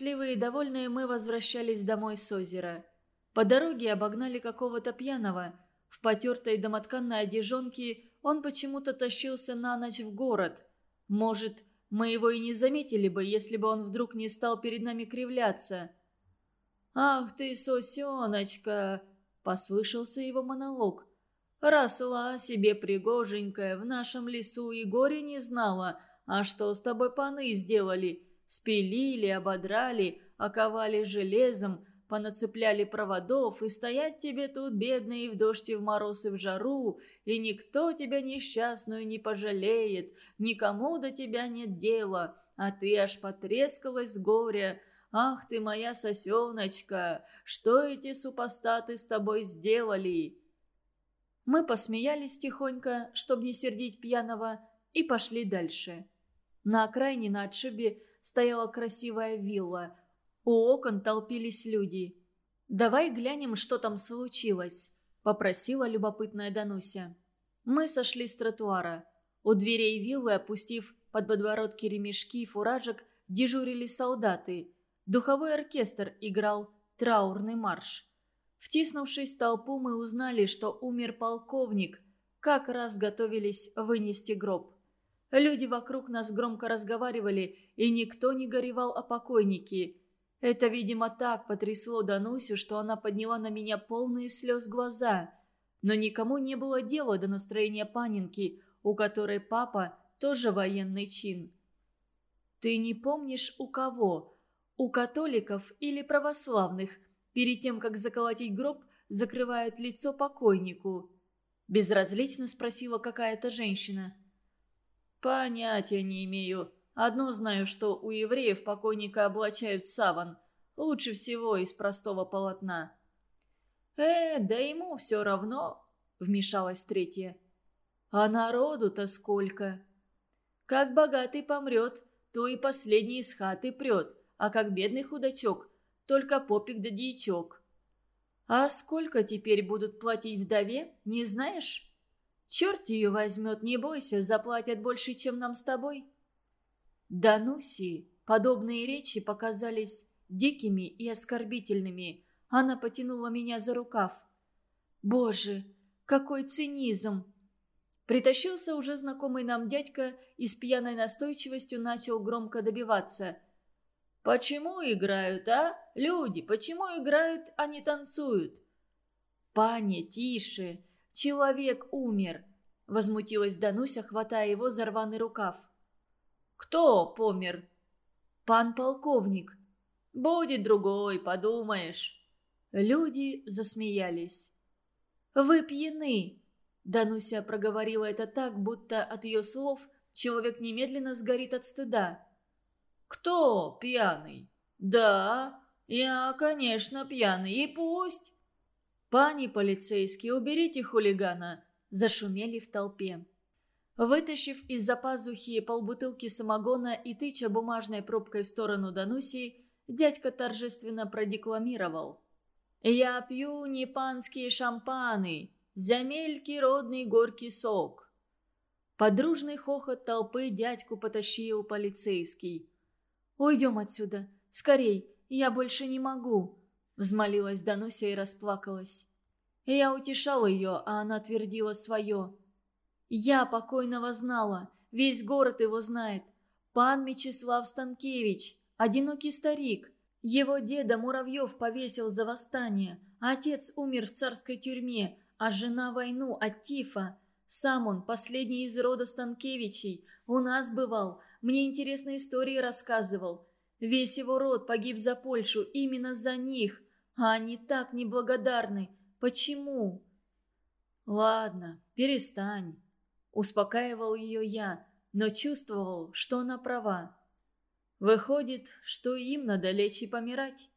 счастливые и довольные мы возвращались домой с озера. По дороге обогнали какого-то пьяного. В потертой домотканной одежонке он почему-то тащился на ночь в город. Может, мы его и не заметили бы, если бы он вдруг не стал перед нами кривляться. «Ах ты, сосеночка!» – послышался его монолог. «Росла себе пригоженькая, в нашем лесу и горе не знала, а что с тобой паны сделали? Спилили, ободрали, оковали железом, понацепляли проводов, и стоять тебе тут, бедный, в дождь, и в мороз, и в жару, и никто тебя несчастную не пожалеет, никому до тебя нет дела, а ты аж потрескалась с горя. Ах ты моя сосеночка, что эти супостаты с тобой сделали?» Мы посмеялись тихонько, чтобы не сердить пьяного, и пошли дальше. На окраине на отшибе стояла красивая вилла. У окон толпились люди. «Давай глянем, что там случилось», – попросила любопытная Дануся. Мы сошли с тротуара. У дверей виллы, опустив под подбородки ремешки и фуражек, дежурили солдаты. Духовой оркестр играл траурный марш. Втиснувшись в толпу, мы узнали, что умер полковник. Как раз готовились вынести гроб. Люди вокруг нас громко разговаривали, и никто не горевал о покойнике. Это, видимо, так потрясло Данусю, что она подняла на меня полные слез глаза. Но никому не было дела до настроения Панинки, у которой папа тоже военный чин. «Ты не помнишь, у кого? У католиков или православных? Перед тем, как заколотить гроб, закрывают лицо покойнику?» Безразлично спросила какая-то женщина. «Понятия не имею. Одно знаю, что у евреев покойника облачают саван. Лучше всего из простого полотна». «Э, да ему все равно», — вмешалась третья. «А народу-то сколько?» «Как богатый помрет, то и последний из хаты прет, а как бедный худачок, только попик да дьячок». «А сколько теперь будут платить вдове, не знаешь?» Черт ее возьмет, не бойся, заплатят больше, чем нам с тобой». Дануси подобные речи показались дикими и оскорбительными. Она потянула меня за рукав. «Боже, какой цинизм!» Притащился уже знакомый нам дядька и с пьяной настойчивостью начал громко добиваться. «Почему играют, а? Люди, почему играют, а не танцуют?» «Паня, тише! Человек умер!» – возмутилась Дануся, хватая его за рваный рукав. «Кто помер?» «Пан полковник». «Будет другой, подумаешь». Люди засмеялись. «Вы пьяны!» Дануся проговорила это так, будто от ее слов человек немедленно сгорит от стыда. «Кто пьяный?» «Да, я, конечно, пьяный, и пусть. «Пани полицейский, уберите хулигана!» Зашумели в толпе. Вытащив из-за пазухи полбутылки самогона и тыча бумажной пробкой в сторону Дануси, дядька торжественно продекламировал. «Я пью не панские шампаны, замельки родный горький сок». Подружный хохот толпы дядьку потащил полицейский. «Уйдем отсюда! Скорей! Я больше не могу!» Взмолилась Дануся и расплакалась. Я утешала ее, а она твердила свое. «Я покойного знала, весь город его знает. Пан Мечислав Станкевич, одинокий старик. Его деда Муравьев повесил за восстание, отец умер в царской тюрьме, а жена войну от тифа. Сам он, последний из рода Станкевичей, у нас бывал, мне интересные истории рассказывал. Весь его род погиб за Польшу, именно за них. А они так неблагодарны. Почему? Ладно, перестань. Успокаивал ее я, но чувствовал, что она права. Выходит, что им надо лечь и помирать.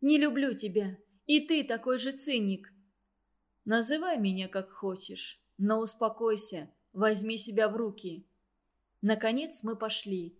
Не люблю тебя, и ты такой же циник. Называй меня как хочешь, но успокойся, возьми себя в руки. Наконец мы пошли.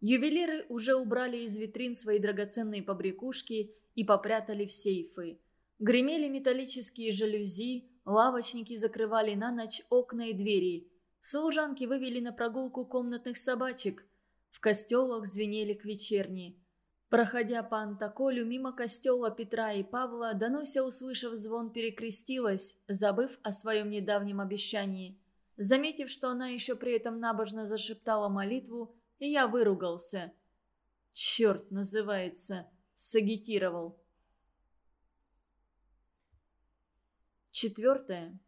Ювелиры уже убрали из витрин свои драгоценные побрякушки и попрятали в сейфы. Гремели металлические жалюзи, лавочники закрывали на ночь окна и двери. Служанки вывели на прогулку комнатных собачек. В костелах звенели к вечерни. Проходя по Антоколю мимо костела Петра и Павла, Дануся, услышав звон, перекрестилась, забыв о своем недавнем обещании. Заметив, что она еще при этом набожно зашептала молитву, я выругался. «Черт, называется!» — сагитировал. Четвертое.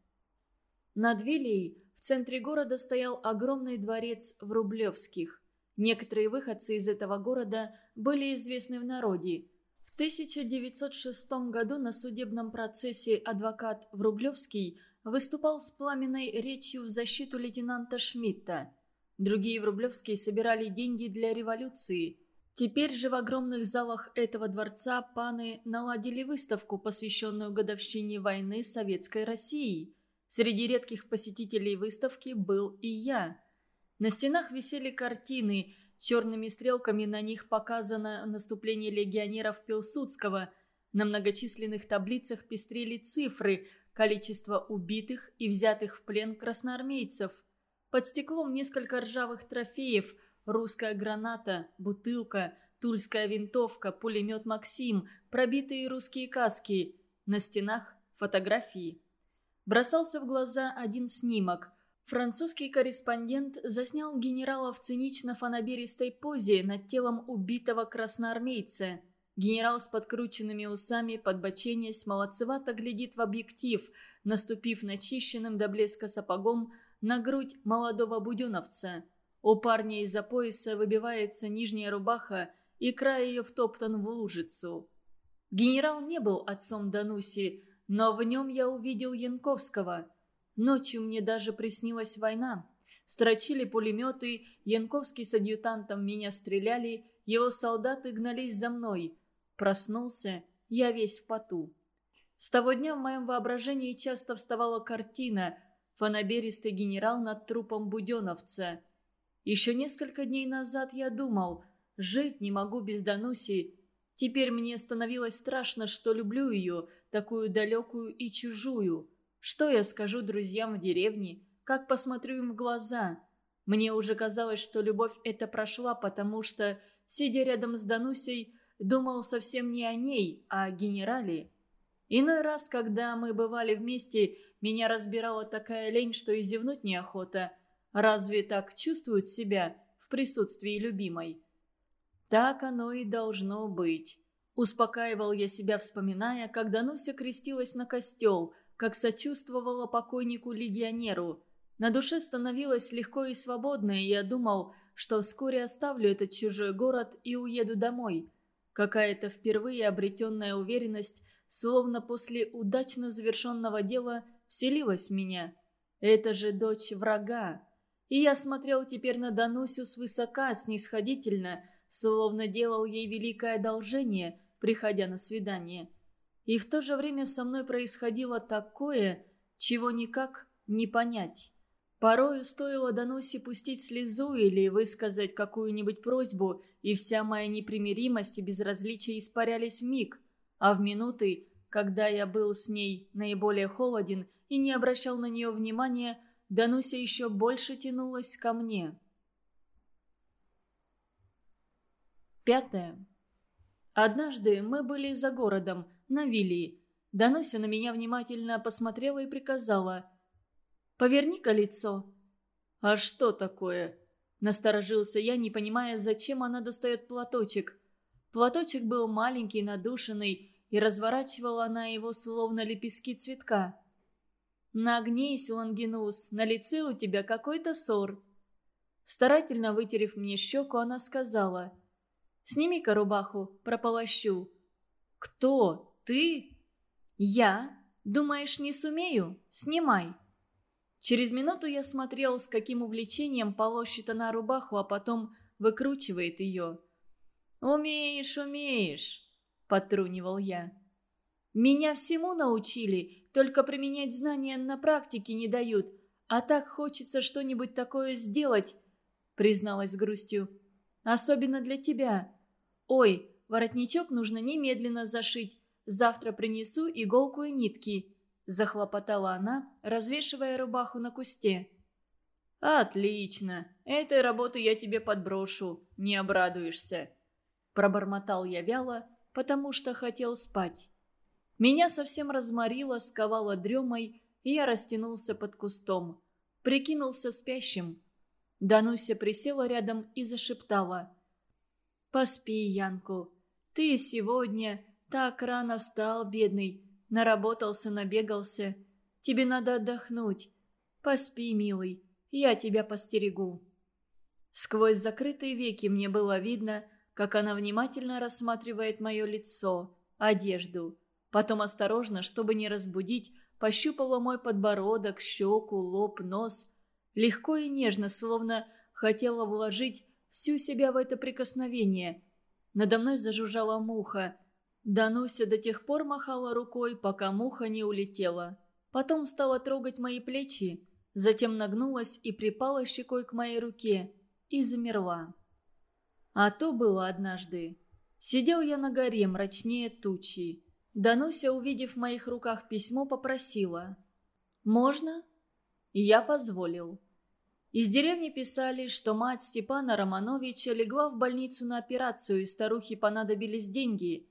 Над Вилией в центре города стоял огромный дворец в Рублевских. Некоторые выходцы из этого города были известны в народе. В 1906 году на судебном процессе адвокат Врублевский выступал с пламенной речью в защиту лейтенанта Шмидта. Другие Врублевские собирали деньги для революции. Теперь же в огромных залах этого дворца паны наладили выставку, посвященную годовщине войны Советской России. Среди редких посетителей выставки был и я – на стенах висели картины, черными стрелками на них показано наступление легионеров Пилсудского. На многочисленных таблицах пестрели цифры, количество убитых и взятых в плен красноармейцев. Под стеклом несколько ржавых трофеев, русская граната, бутылка, тульская винтовка, пулемет «Максим», пробитые русские каски. На стенах фотографии. Бросался в глаза один снимок – Французский корреспондент заснял генерала в цинично-фанаберистой позе над телом убитого красноармейца. Генерал с подкрученными усами, подбоченясь, молодцевато глядит в объектив, наступив начищенным до блеска сапогом на грудь молодого буденовца. У парня из-за пояса выбивается нижняя рубаха, и край ее втоптан в лужицу. Генерал не был отцом Дануси, но в нем я увидел Янковского – Ночью мне даже приснилась война. Строчили пулеметы, Янковский с адъютантом меня стреляли, его солдаты гнались за мной. Проснулся, я весь в поту. С того дня в моем воображении часто вставала картина «Фанаберистый генерал над трупом буденовца». Еще несколько дней назад я думал, жить не могу без Дануси. Теперь мне становилось страшно, что люблю ее, такую далекую и чужую. Что я скажу друзьям в деревне? Как посмотрю им в глаза? Мне уже казалось, что любовь эта прошла, потому что, сидя рядом с Данусей, думал совсем не о ней, а о генерале. Иной раз, когда мы бывали вместе, меня разбирала такая лень, что и зевнуть неохота. Разве так чувствуют себя в присутствии любимой? Так оно и должно быть. Успокаивал я себя, вспоминая, как Дануся крестилась на костел – как сочувствовала покойнику-легионеру. На душе становилось легко и свободно, и я думал, что вскоре оставлю этот чужой город и уеду домой. Какая-то впервые обретенная уверенность, словно после удачно завершенного дела, вселилась в меня. Это же дочь врага. И я смотрел теперь на Данусю свысока, снисходительно, словно делал ей великое одолжение, приходя на свидание. И в то же время со мной происходило такое, чего никак не понять. Порою стоило Данусе пустить слезу или высказать какую-нибудь просьбу, и вся моя непримиримость и безразличие испарялись в миг. А в минуты, когда я был с ней наиболее холоден и не обращал на нее внимания, Дануся еще больше тянулась ко мне. Пятое. Однажды мы были за городом, на Вилли. Дануся на меня внимательно посмотрела и приказала. «Поверни-ка лицо». «А что такое?» Насторожился я, не понимая, зачем она достает платочек. Платочек был маленький, надушенный, и разворачивала она его, словно лепестки цветка. «Нагнись, Лангинус, на лице у тебя какой-то ссор». Старательно вытерев мне щеку, она сказала. «Сними-ка рубаху, прополощу». «Кто? «Ты?» «Я? Думаешь, не сумею? Снимай!» Через минуту я смотрел, с каким увлечением полощет она рубаху, а потом выкручивает ее. «Умеешь, умеешь!» – потрунивал я. «Меня всему научили, только применять знания на практике не дают, а так хочется что-нибудь такое сделать», – призналась с грустью. «Особенно для тебя. Ой, воротничок нужно немедленно зашить, Завтра принесу иголку и нитки», – захлопотала она, развешивая рубаху на кусте. «Отлично. Этой работы я тебе подброшу, не обрадуешься». Пробормотал я вяло, потому что хотел спать. Меня совсем разморило, сковало дремой, и я растянулся под кустом. Прикинулся спящим. Дануся присела рядом и зашептала. «Поспи, Янку. Ты сегодня так рано встал, бедный. Наработался, набегался. Тебе надо отдохнуть. Поспи, милый. Я тебя постерегу». Сквозь закрытые веки мне было видно, как она внимательно рассматривает мое лицо, одежду. Потом осторожно, чтобы не разбудить, пощупала мой подбородок, щеку, лоб, нос. Легко и нежно, словно хотела вложить всю себя в это прикосновение. Надо мной зажужжала муха. Дануся до тех пор махала рукой, пока муха не улетела. Потом стала трогать мои плечи, затем нагнулась и припала щекой к моей руке и замерла. А то было однажды. Сидел я на горе мрачнее тучи. Дануся, увидев в моих руках письмо, попросила. «Можно?» И я позволил. Из деревни писали, что мать Степана Романовича легла в больницу на операцию, и старухе понадобились деньги.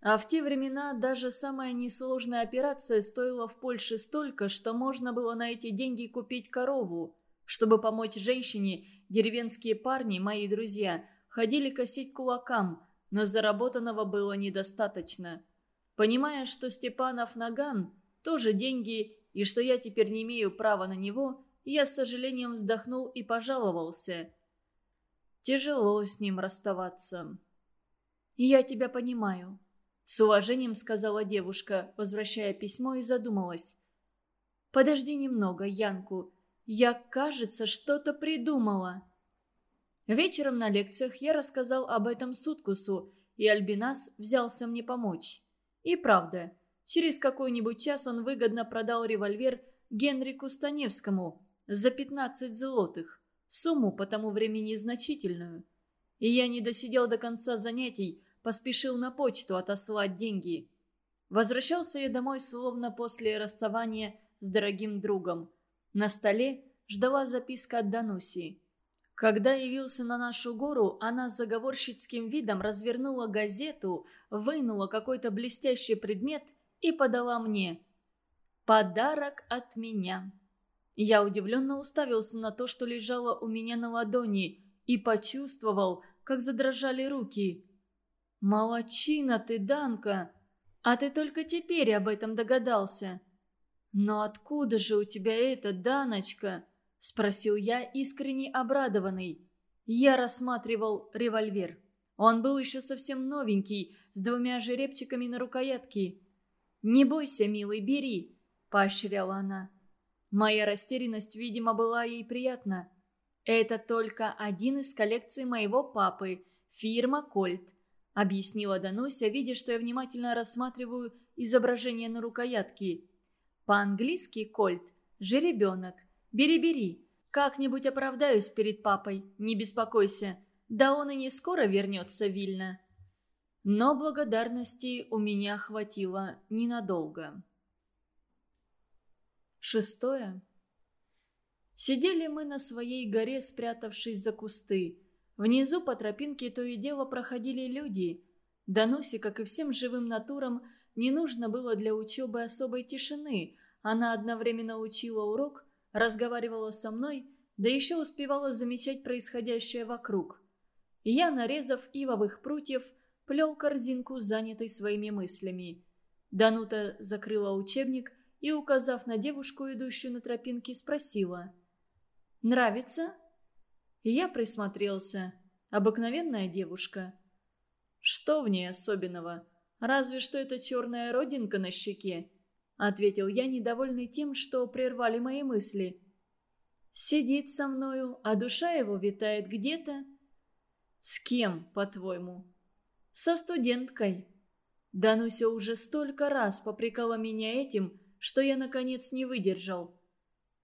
А в те времена даже самая несложная операция стоила в Польше столько, что можно было на эти деньги купить корову. Чтобы помочь женщине, деревенские парни, мои друзья, ходили косить кулакам, но заработанного было недостаточно. Понимая, что Степанов наган, тоже деньги, и что я теперь не имею права на него, я с сожалением вздохнул и пожаловался. Тяжело с ним расставаться. «Я тебя понимаю», — с уважением сказала девушка, возвращая письмо и задумалась. «Подожди немного, Янку. Я, кажется, что-то придумала». Вечером на лекциях я рассказал об этом Суткусу, и Альбинас взялся мне помочь. И правда, через какой-нибудь час он выгодно продал револьвер Генрику Станевскому за 15 злотых, сумму по тому времени значительную. И я не досидел до конца занятий, поспешил на почту отослать деньги. Возвращался я домой словно после расставания с дорогим другом. На столе ждала записка от Дануси. Когда явился на нашу гору, она с заговорщицким видом развернула газету, вынула какой-то блестящий предмет и подала мне. «Подарок от меня». Я удивленно уставился на то, что лежало у меня на ладони, и почувствовал, как задрожали руки. «Молодчина ты, Данка! А ты только теперь об этом догадался!» «Но откуда же у тебя это, Даночка?» – спросил я, искренне обрадованный. Я рассматривал револьвер. Он был еще совсем новенький, с двумя жеребчиками на рукоятке. «Не бойся, милый, бери», – поощряла она. Моя растерянность, видимо, была ей приятна. «Это только один из коллекций моего папы, фирма «Кольт», – объяснила Дануся, видя, что я внимательно рассматриваю изображение на рукоятке. По-английски «Кольт» – жеребенок, Бери-бери. Как-нибудь оправдаюсь перед папой, не беспокойся. Да он и не скоро вернется Вильно. Но благодарности у меня хватило ненадолго. Шестое. Сидели мы на своей горе, спрятавшись за кусты. Внизу по тропинке то и дело проходили люди. Данусе, как и всем живым натурам, не нужно было для учебы особой тишины. Она одновременно учила урок разговаривала со мной, да еще успевала замечать происходящее вокруг. я, нарезав ивовых прутьев, плел корзинку, занятой своими мыслями. Данута закрыла учебник и, указав на девушку, идущую на тропинке, спросила. «Нравится?» я присмотрелся. Обыкновенная девушка. «Что в ней особенного? Разве что это черная родинка на щеке ответил я, недовольный тем, что прервали мои мысли. «Сидит со мною, а душа его витает где-то». «С кем, по-твоему?» «Со студенткой». Дануся уже столько раз попрекала меня этим, что я, наконец, не выдержал.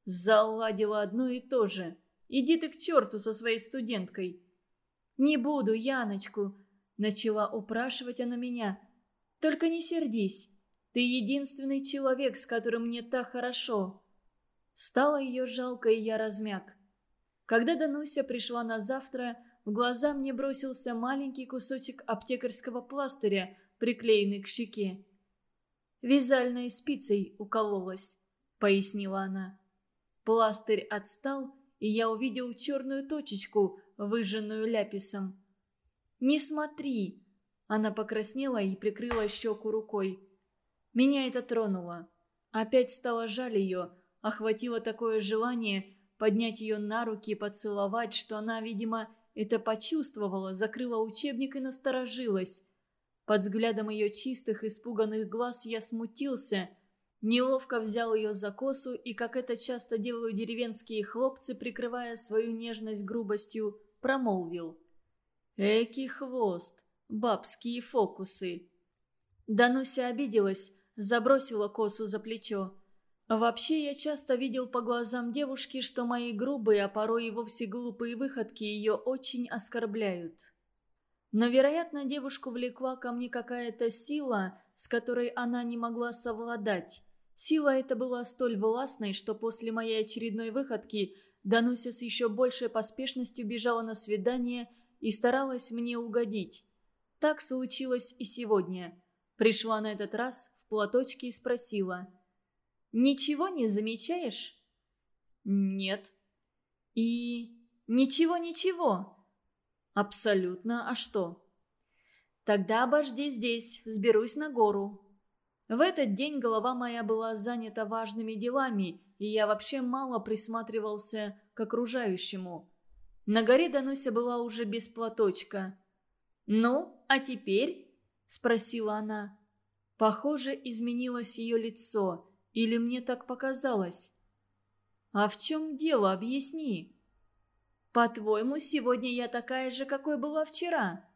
Заладила одно и то же. «Иди ты к черту со своей студенткой». «Не буду, Яночку», — начала упрашивать она меня. «Только не сердись». Ты единственный человек, с которым мне так хорошо». Стало ее жалко, и я размяк. Когда Дануся пришла на завтра, в глаза мне бросился маленький кусочек аптекарского пластыря, приклеенный к щеке. «Вязальной спицей укололась», — пояснила она. Пластырь отстал, и я увидел черную точечку, выжженную ляписом. «Не смотри!» Она покраснела и прикрыла щеку рукой. Меня это тронуло. Опять стало жаль ее, охватило такое желание поднять ее на руки и поцеловать, что она, видимо, это почувствовала, закрыла учебник и насторожилась. Под взглядом ее чистых, испуганных глаз я смутился, неловко взял ее за косу и, как это часто делают деревенские хлопцы, прикрывая свою нежность грубостью, промолвил. «Эки хвост, бабские фокусы!» Дануся обиделась, забросила косу за плечо. Вообще, я часто видел по глазам девушки, что мои грубые, а порой и вовсе глупые выходки ее очень оскорбляют. Но, вероятно, девушку влекла ко мне какая-то сила, с которой она не могла совладать. Сила эта была столь властной, что после моей очередной выходки Дануся с еще большей поспешностью бежала на свидание и старалась мне угодить. Так случилось и сегодня. Пришла на этот раз платочке и спросила. «Ничего не замечаешь?» «Нет». «И... ничего-ничего?» «Абсолютно. А что?» «Тогда обожди здесь, сберусь на гору». В этот день голова моя была занята важными делами, и я вообще мало присматривался к окружающему. На горе Дануся была уже без платочка. «Ну, а теперь?» – спросила она. Похоже, изменилось ее лицо, или мне так показалось. «А в чем дело, объясни?» «По-твоему, сегодня я такая же, какой была вчера?»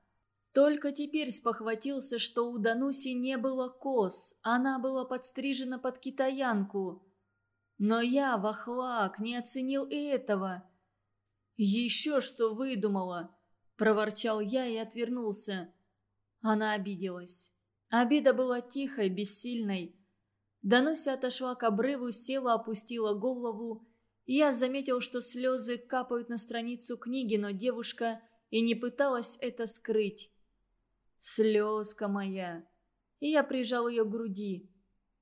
Только теперь спохватился, что у Дануси не было кос, она была подстрижена под китаянку. Но я, вахлак, не оценил и этого. «Еще что выдумала!» – проворчал я и отвернулся. Она обиделась. Обида была тихой, бессильной. Дануся отошла к обрыву, села, опустила голову. Я заметил, что слезы капают на страницу книги, но девушка и не пыталась это скрыть. «Слезка моя!» И я прижал ее к груди.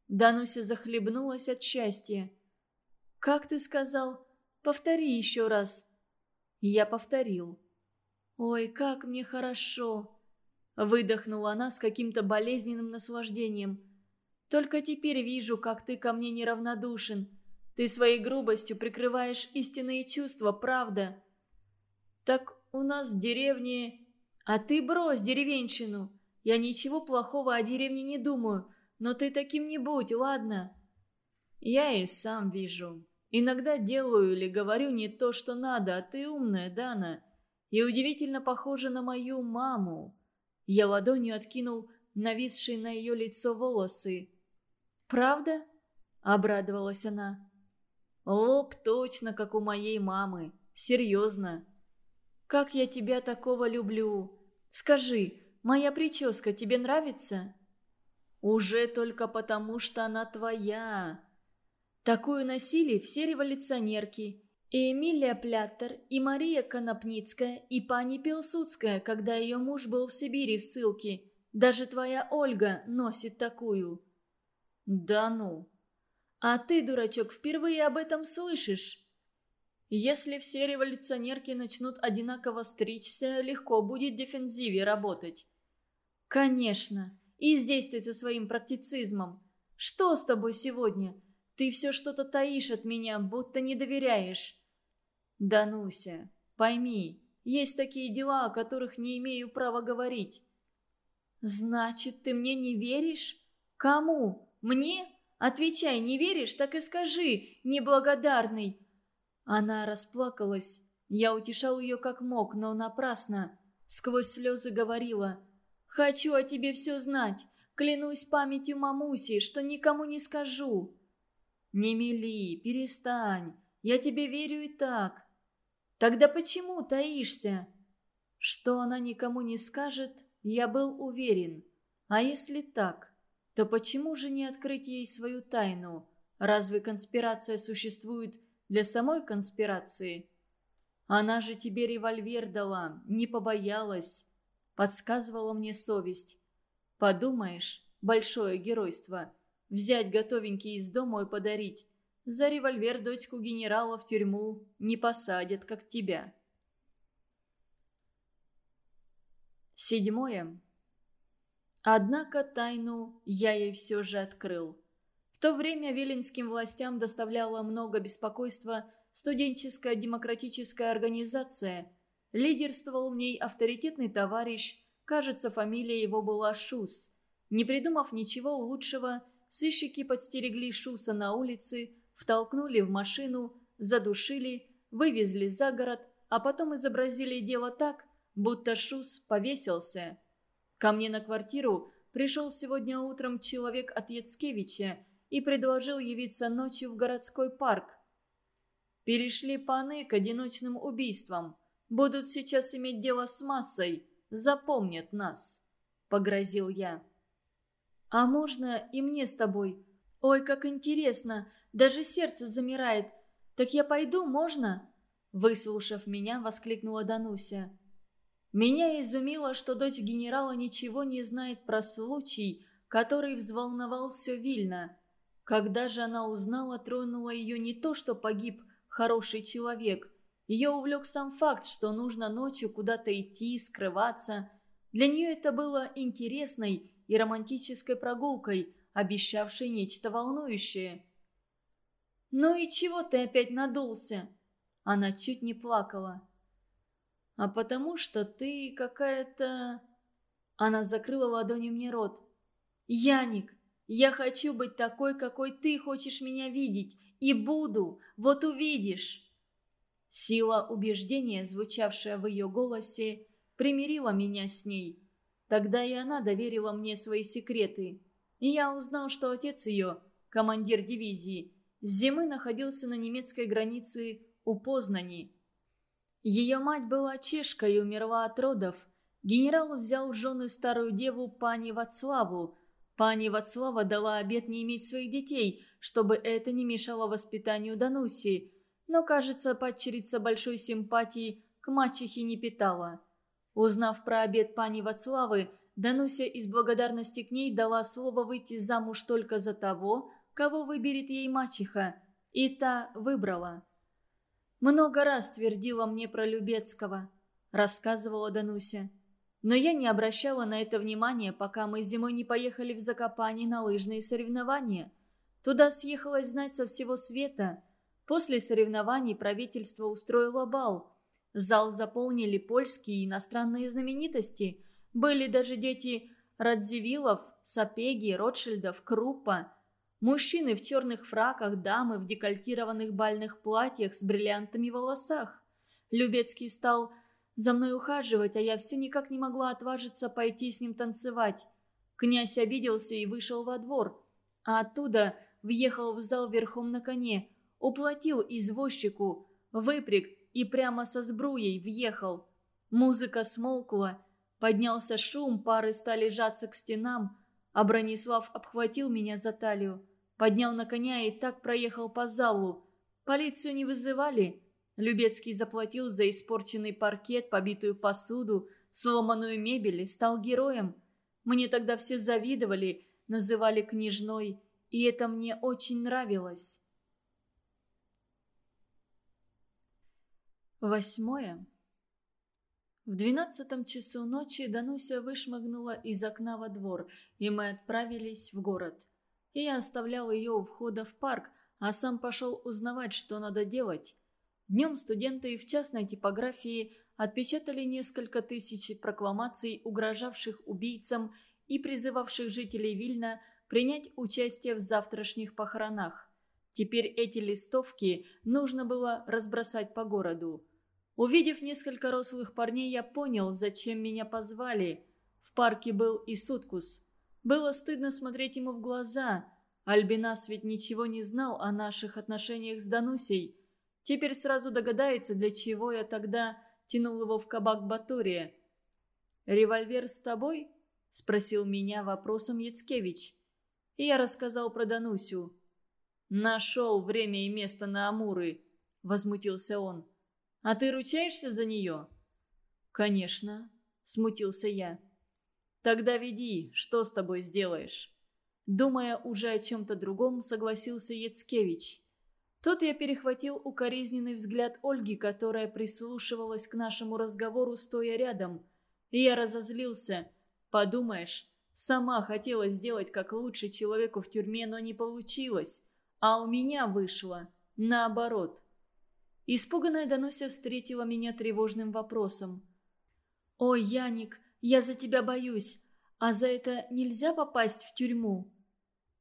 Дануся захлебнулась от счастья. «Как ты сказал? Повтори еще раз». Я повторил. «Ой, как мне хорошо!» Выдохнула она с каким-то болезненным наслаждением. «Только теперь вижу, как ты ко мне неравнодушен. Ты своей грубостью прикрываешь истинные чувства, правда?» «Так у нас в деревне...» «А ты брось деревенщину. Я ничего плохого о деревне не думаю, но ты таким не будь, ладно?» «Я и сам вижу. Иногда делаю или говорю не то, что надо, а ты умная, Дана, и удивительно похожа на мою маму». Я ладонью откинул нависшие на ее лицо волосы. «Правда?» – обрадовалась она. «Лоб точно, как у моей мамы. Серьезно. Как я тебя такого люблю. Скажи, моя прическа тебе нравится?» «Уже только потому, что она твоя». Такую носили все революционерки. И Эмилия Пляттер, и Мария Конопницкая, и пани Пилсудская, когда ее муж был в Сибири в ссылке. Даже твоя Ольга носит такую. Да ну. А ты, дурачок, впервые об этом слышишь? Если все революционерки начнут одинаково стричься, легко будет дефензиве работать. Конечно. И здесь ты со своим практицизмом. Что с тобой сегодня? Ты все что-то таишь от меня, будто не доверяешь. Дануся, пойми, есть такие дела, о которых не имею права говорить. Значит, ты мне не веришь? Кому? Мне? Отвечай, не веришь, так и скажи, неблагодарный. Она расплакалась. Я утешал ее как мог, но напрасно. Сквозь слезы говорила. «Хочу о тебе все знать. Клянусь памятью мамуси, что никому не скажу». «Не мели, перестань. Я тебе верю и так». «Тогда почему таишься?» Что она никому не скажет, я был уверен. А если так, то почему же не открыть ей свою тайну? Разве конспирация существует для самой конспирации? Она же тебе револьвер дала, не побоялась», — подсказывала мне совесть. «Подумаешь, большое геройство. Взять готовенький из дома и подарить. За револьвер дочку генерала в тюрьму не посадят, как тебя». Седьмое. Однако тайну я ей все же открыл. В то время виленским властям доставляло много беспокойства студенческая демократическая организация. Лидерствовал в ней авторитетный товарищ, кажется, фамилия его была Шус. Не придумав ничего лучшего, сыщики подстерегли Шуса на улице, втолкнули в машину, задушили, вывезли за город, а потом изобразили дело так, будто Шус повесился. Ко мне на квартиру пришел сегодня утром человек от Яцкевича и предложил явиться ночью в городской парк. Перешли паны к одиночным убийствам. Будут сейчас иметь дело с массой. Запомнят нас», — погрозил я. «А можно и мне с тобой? Ой, как интересно! Даже сердце замирает. Так я пойду, можно?» Выслушав меня, воскликнула Дануся. Меня изумило, что дочь генерала ничего не знает про случай, который взволновал все Вильно. Когда же она узнала, тронула ее не то, что погиб хороший человек. Ее увлек сам факт, что нужно ночью куда-то идти, скрываться. Для нее это было интересной и романтической прогулкой, обещавшей нечто волнующее. «Ну и чего ты опять надулся?» Она чуть не плакала. «А потому что ты какая-то...» Она закрыла ладонью мне рот. «Яник, я хочу быть такой, какой ты хочешь меня видеть. И буду, вот увидишь!» Сила убеждения, звучавшая в ее голосе, примирила меня с ней. Тогда и она доверила мне свои секреты. И я узнал, что отец ее, командир дивизии, с зимы находился на немецкой границе у Познани. Ее мать была чешкой и умерла от родов. Генерал взял в жены старую деву пани Вацлаву. Пани Вацлава дала обет не иметь своих детей, чтобы это не мешало воспитанию Дануси, но, кажется, падчерица большой симпатии к мачехе не питала. Узнав про обед пани Вацлавы, Дануся из благодарности к ней дала слово выйти замуж только за того, кого выберет ей мачеха, и та выбрала. «Много раз твердила мне про Любецкого», – рассказывала Дануся. Но я не обращала на это внимания, пока мы зимой не поехали в Закопане на лыжные соревнования. Туда съехалось знать со всего света. После соревнований правительство устроило бал. Зал заполнили польские и иностранные знаменитости. Были даже дети Радзивиллов, Сапеги, Ротшильдов, Круппа. Мужчины в черных фраках, дамы в декольтированных бальных платьях с бриллиантами в волосах. Любецкий стал за мной ухаживать, а я все никак не могла отважиться пойти с ним танцевать. Князь обиделся и вышел во двор. А оттуда въехал в зал верхом на коне, уплатил извозчику, выпряг и прямо со сбруей въехал. Музыка смолкла, поднялся шум, пары стали жаться к стенам, а Бронислав обхватил меня за талию, поднял на коня и так проехал по залу. Полицию не вызывали. Любецкий заплатил за испорченный паркет, побитую посуду, сломанную мебель и стал героем. Мне тогда все завидовали, называли княжной и это мне очень нравилось. Восьмое. В двенадцатом часу ночи Дануся вышмыгнула из окна во двор, и мы отправились в город. И я оставлял ее у входа в парк, а сам пошел узнавать, что надо делать. Днем студенты в частной типографии отпечатали несколько тысяч прокламаций, угрожавших убийцам и призывавших жителей Вильна – принять участие в завтрашних похоронах. Теперь эти листовки нужно было разбросать по городу. Увидев несколько рослых парней, я понял, зачем меня позвали. В парке был и Суткус. Было стыдно смотреть ему в глаза. Альбинас ведь ничего не знал о наших отношениях с Данусей. Теперь сразу догадается, для чего я тогда тянул его в кабак Батория. «Револьвер с тобой?» – спросил меня вопросом Яцкевич и я рассказал про Данусю. «Нашел время и место на Амуры», — возмутился он. А ты ручаешься за нее?» «Конечно», — смутился я. «Тогда веди, что с тобой сделаешь?» Думая уже о чем-то другом, согласился Яцкевич. Тут я перехватил укоризненный взгляд Ольги, которая прислушивалась к нашему разговору, стоя рядом. И я разозлился. Подумаешь, сама хотела сделать как лучше человеку в тюрьме, но не получилось. А у меня вышло наоборот. Испуганная Дануся встретила меня тревожным вопросом. «Ой, Яник, я за тебя боюсь. А за это нельзя попасть в тюрьму?»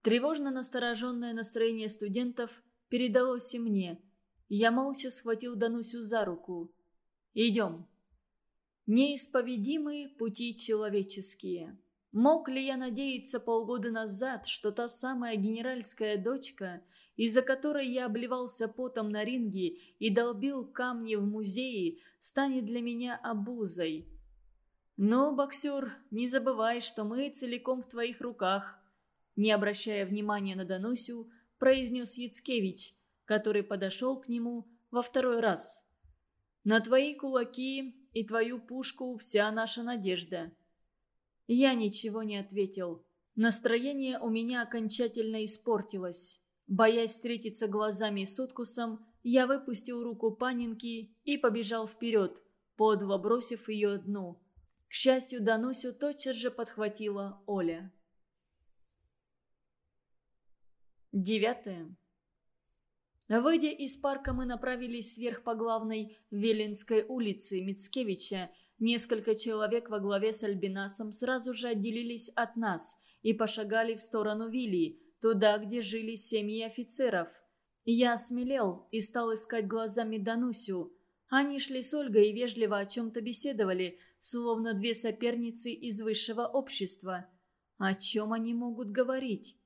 Тревожно настороженное настроение студентов передалось и мне. Я молча схватил Данусю за руку. «Идем». Неисповедимые пути человеческие. Мог ли я надеяться полгода назад, что та самая генеральская дочка, из-за которой я обливался потом на ринге и долбил камни в музее, станет для меня обузой? «Ну, боксер, не забывай, что мы целиком в твоих руках», не обращая внимания на Данусю, произнес Яцкевич, который подошел к нему во второй раз. «На твои кулаки и твою пушку вся наша надежда». Я ничего не ответил. Настроение у меня окончательно испортилось. Боясь встретиться глазами с Уткусом, я выпустил руку Панинки и побежал вперед, подло бросив ее одну. К счастью, Данусю тотчас же подхватила Оля. Девятое. Выйдя из парка, мы направились вверх по главной Велинской улице Мицкевича. Несколько человек во главе с Альбинасом сразу же отделились от нас и пошагали в сторону Вилли, туда, где жили семьи офицеров. Я осмелел и стал искать глазами Данусю. Они шли с Ольгой и вежливо о чем-то беседовали, словно две соперницы из высшего общества. О чем они могут говорить?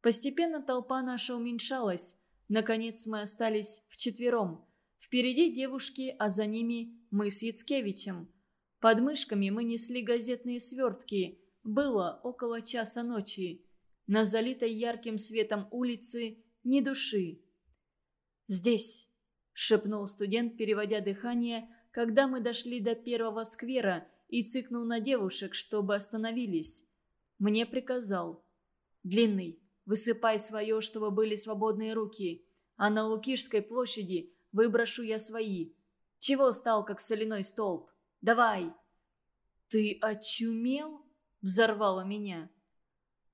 Постепенно толпа наша уменьшалась. Наконец мы остались вчетвером. Впереди девушки, а за ними мы с Яцкевичем. Под мышками мы несли газетные свертки. Было около часа ночи. На залитой ярким светом улице ни души. «Здесь», — шепнул студент, переводя дыхание, когда мы дошли до первого сквера и цыкнул на девушек, чтобы остановились. Мне приказал. «Длинный, Высыпай свое, чтобы были свободные руки. А на Лукишской площади выброшу я свои. Чего стал, как соляной столб? Давай!» «Ты очумел?» – взорвало меня.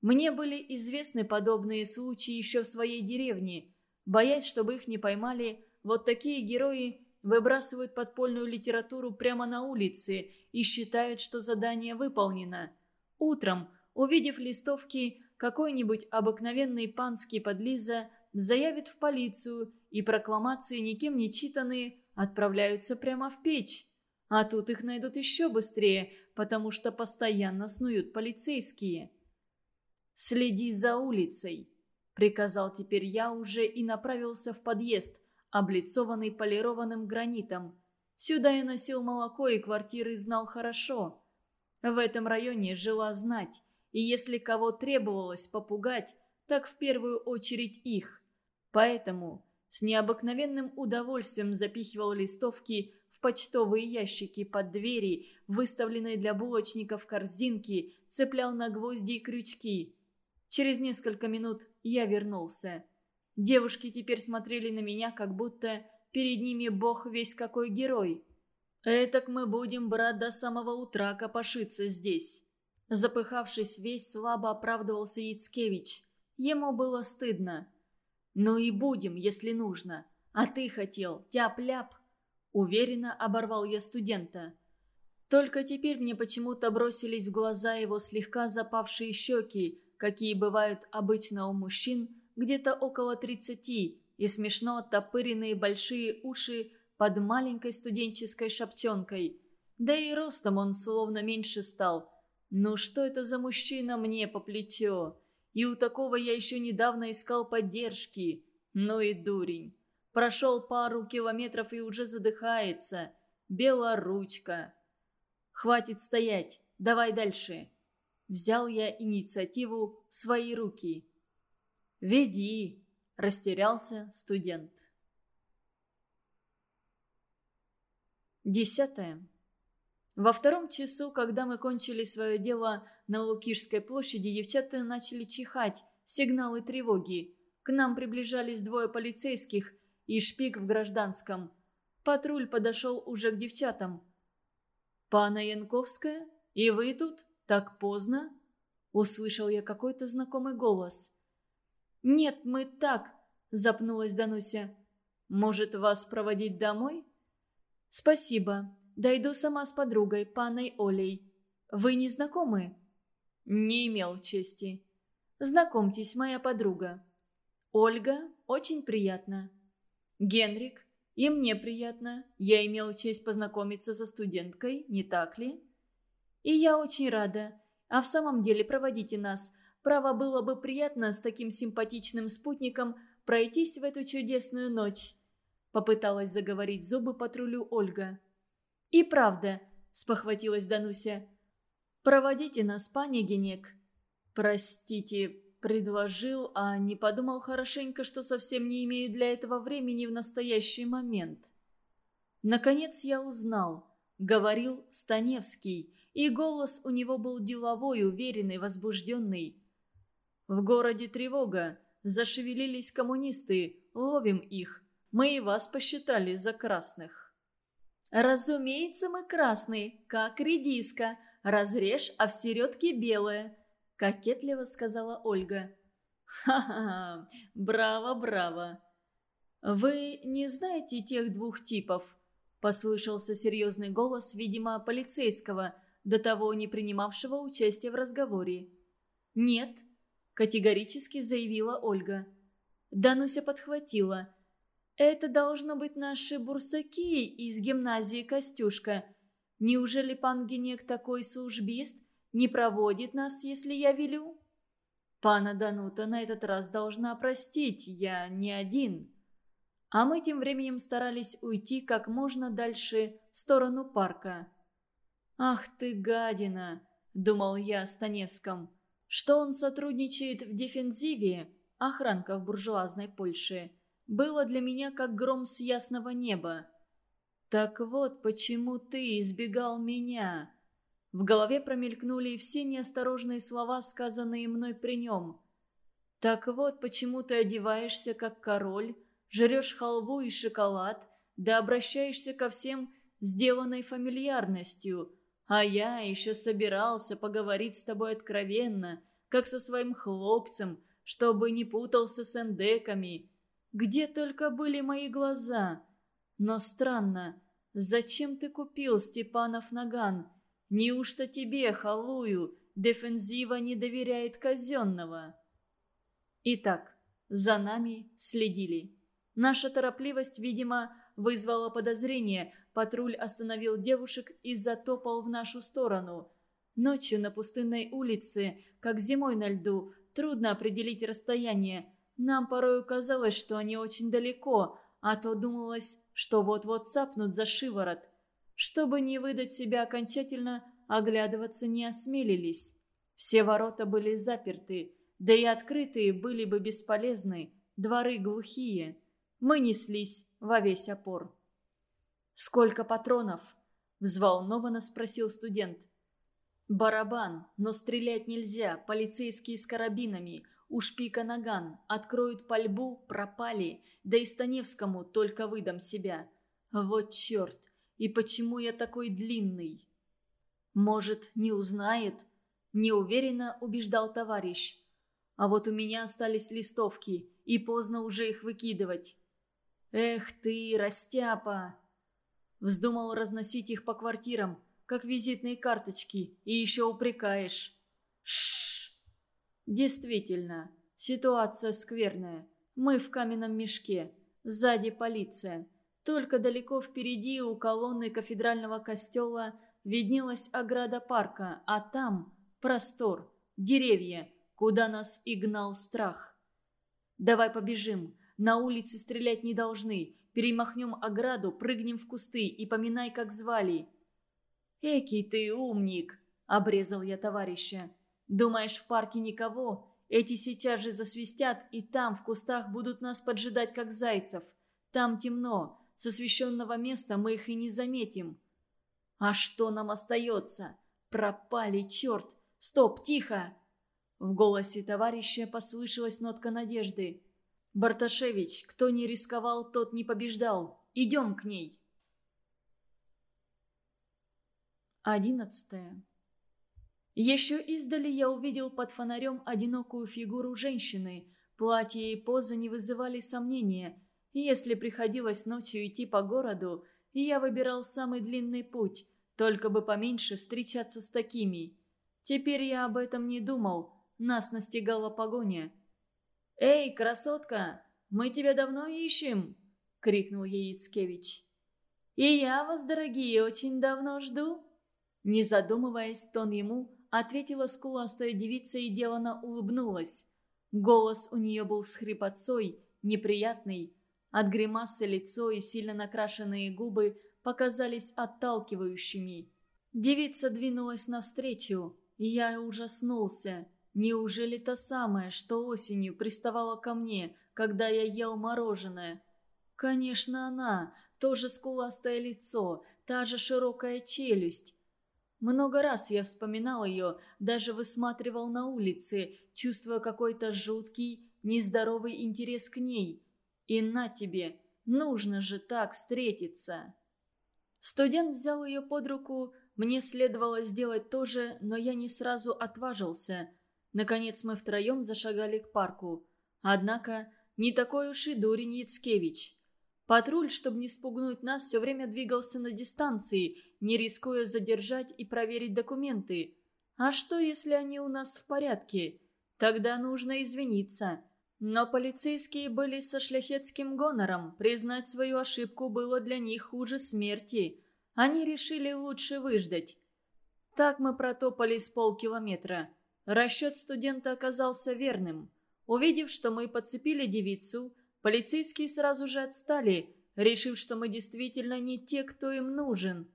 Мне были известны подобные случаи еще в своей деревне. Боясь, чтобы их не поймали, вот такие герои выбрасывают подпольную литературу прямо на улице и считают, что задание выполнено. Утром, увидев листовки, какой-нибудь обыкновенный панский подлиза заявит в полицию, и прокламации никем не читанные отправляются прямо в печь. А тут их найдут еще быстрее, потому что постоянно снуют полицейские. «Следи за улицей», — приказал теперь я уже и направился в подъезд, облицованный полированным гранитом. Сюда я носил молоко и квартиры знал хорошо. В этом районе жила знать и если кого требовалось попугать, так в первую очередь их. Поэтому с необыкновенным удовольствием запихивал листовки в почтовые ящики под двери, выставленные для булочников корзинки, цеплял на гвозди и крючки. Через несколько минут я вернулся. Девушки теперь смотрели на меня, как будто перед ними бог весь какой герой. «Этак мы будем, брат, до самого утра копошиться здесь». Запыхавшись весь, слабо оправдывался Яцкевич. Ему было стыдно. «Ну и будем, если нужно. А ты хотел, тяп-ляп!» Уверенно оборвал я студента. Только теперь мне почему-то бросились в глаза его слегка запавшие щеки, какие бывают обычно у мужчин, где-то около тридцати, и смешно оттопыренные большие уши под маленькой студенческой шапчонкой. Да и ростом он словно меньше стал – ну что это за мужчина мне по плечо? И у такого я еще недавно искал поддержки. Ну и дурень. Прошел пару километров и уже задыхается. Белоручка. Хватит стоять. Давай дальше. Взял я инициативу в свои руки. «Веди», – растерялся студент. Десятое. Во втором часу, когда мы кончили свое дело на Лукишской площади, девчата начали чихать, сигналы тревоги. К нам приближались двое полицейских и шпик в гражданском. Патруль подошел уже к девчатам. «Пана Янковская? И вы тут? Так поздно?» Услышал я какой-то знакомый голос. «Нет, мы так», — запнулась Дануся. «Может, вас проводить домой?» «Спасибо. Дойду сама с подругой, паной Олей. Вы не знакомы?» «Не имел чести». «Знакомьтесь, моя подруга». «Ольга, очень приятно». «Генрик, и мне приятно. Я имел честь познакомиться со студенткой, не так ли?» «И я очень рада. А в самом деле проводите нас. Право было бы приятно с таким симпатичным спутником пройтись в эту чудесную ночь». Попыталась заговорить зубы патрулю Ольга. «И правда», — спохватилась Дануся. «Проводите нас, пани Генек». «Простите, предложил, а не подумал хорошенько, что совсем не имею для этого времени в настоящий момент». Наконец я узнал. Говорил Станевский, и голос у него был деловой, уверенный, возбужденный. «В городе тревога. Зашевелились коммунисты. Ловим их. Мы и вас посчитали за красных». «Разумеется, мы красные, как редиска. Разрежь, а в середке белое», — кокетливо сказала Ольга. «Ха-ха! Браво, браво!» «Вы не знаете тех двух типов?» — послышался серьезный голос, видимо, полицейского, до того не принимавшего участия в разговоре. «Нет», — категорически заявила Ольга. Дануся подхватила — это должно быть наши бурсаки из гимназии Костюшка. Неужели пан Генек такой службист не проводит нас, если я велю? Пана Данута на этот раз должна простить, я не один. А мы тем временем старались уйти как можно дальше в сторону парка. «Ах ты, гадина!» – думал я о Станевском. «Что он сотрудничает в дефензиве, охранка в буржуазной Польше» было для меня как гром с ясного неба. «Так вот, почему ты избегал меня?» В голове промелькнули все неосторожные слова, сказанные мной при нем. «Так вот, почему ты одеваешься как король, жрешь халву и шоколад, да обращаешься ко всем сделанной фамильярностью, а я еще собирался поговорить с тобой откровенно, как со своим хлопцем, чтобы не путался с эндеками». Где только были мои глаза? Но странно, зачем ты купил Степанов наган? Неужто тебе, халую, дефензива не доверяет казенного? Итак, за нами следили. Наша торопливость, видимо, вызвала подозрение. Патруль остановил девушек и затопал в нашу сторону. Ночью на пустынной улице, как зимой на льду, трудно определить расстояние – нам порою казалось, что они очень далеко, а то думалось, что вот-вот цапнут за шиворот. Чтобы не выдать себя окончательно, оглядываться не осмелились. Все ворота были заперты, да и открытые были бы бесполезны, дворы глухие. Мы неслись во весь опор. «Сколько патронов?» – взволнованно спросил студент. «Барабан, но стрелять нельзя, полицейские с карабинами. Уж пика наган, откроют пальбу, пропали, да и Станевскому только выдам себя. Вот черт, и почему я такой длинный? Может, не узнает? Неуверенно убеждал товарищ. А вот у меня остались листовки, и поздно уже их выкидывать. Эх ты, растяпа! Вздумал разносить их по квартирам, как визитные карточки, и еще упрекаешь. Шш! Действительно, ситуация скверная. Мы в каменном мешке. Сзади полиция. Только далеко впереди у колонны кафедрального костела виднелась ограда парка, а там простор, деревья, куда нас и гнал страх. «Давай побежим. На улице стрелять не должны. Перемахнем ограду, прыгнем в кусты и поминай, как звали». «Экий ты умник!» – обрезал я товарища. Думаешь, в парке никого? Эти сейчас же засвистят, и там, в кустах, будут нас поджидать, как зайцев. Там темно. С освещенного места мы их и не заметим. А что нам остается? Пропали, черт! Стоп, тихо! В голосе товарища послышалась нотка надежды. «Барташевич, кто не рисковал, тот не побеждал. Идем к ней». Одиннадцатое. Еще издали я увидел под фонарем одинокую фигуру женщины. Платье и поза не вызывали сомнения. Если приходилось ночью идти по городу, я выбирал самый длинный путь, только бы поменьше встречаться с такими. Теперь я об этом не думал, нас настигала погоня. «Эй, красотка, мы тебя давно ищем!» — крикнул Яицкевич. «И я вас, дорогие, очень давно жду!» Не задумываясь, тон ему ответила скуластая девица и делано улыбнулась. Голос у нее был с хрипотцой, неприятный. От гримасы лицо и сильно накрашенные губы показались отталкивающими. Девица двинулась навстречу, и я ужаснулся. Неужели та самая, что осенью приставала ко мне, когда я ел мороженое? Конечно, она, тоже скуластое лицо, та же широкая челюсть. Много раз я вспоминал ее, даже высматривал на улице, чувствуя какой-то жуткий, нездоровый интерес к ней. И на тебе, нужно же так встретиться. Студент взял ее под руку, мне следовало сделать то же, но я не сразу отважился. Наконец мы втроем зашагали к парку. Однако не такой уж и дурень Яцкевич. Патруль, чтобы не спугнуть нас, все время двигался на дистанции, не рискуя задержать и проверить документы. А что, если они у нас в порядке? Тогда нужно извиниться. Но полицейские были со шляхетским гонором. Признать свою ошибку было для них хуже смерти. Они решили лучше выждать. Так мы протопали с полкилометра. Расчет студента оказался верным. Увидев, что мы подцепили девицу, Полицейские сразу же отстали, решив, что мы действительно не те, кто им нужен.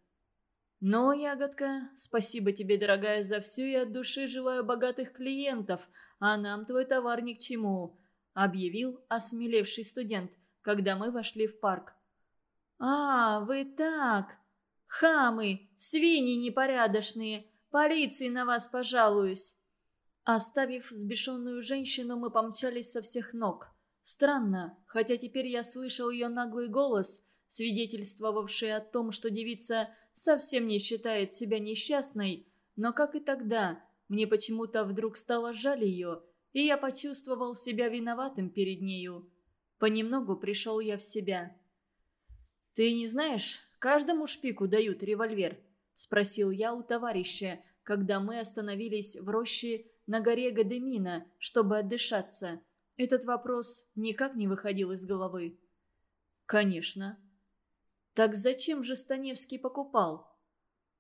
Но, ягодка, спасибо тебе, дорогая, за все и от души желаю богатых клиентов, а нам твой товар ни к чему», — объявил осмелевший студент, когда мы вошли в парк. «А, вы так! Хамы, свиньи непорядочные! Полиции на вас пожалуюсь!» Оставив взбешенную женщину, мы помчались со всех ног. Странно, хотя теперь я слышал ее наглый голос, свидетельствовавший о том, что девица совсем не считает себя несчастной, но, как и тогда, мне почему-то вдруг стало жаль ее, и я почувствовал себя виноватым перед нею. Понемногу пришел я в себя. «Ты не знаешь, каждому шпику дают револьвер?» – спросил я у товарища, когда мы остановились в роще на горе Гадемина, чтобы отдышаться – этот вопрос никак не выходил из головы. «Конечно». «Так зачем же Станевский покупал?»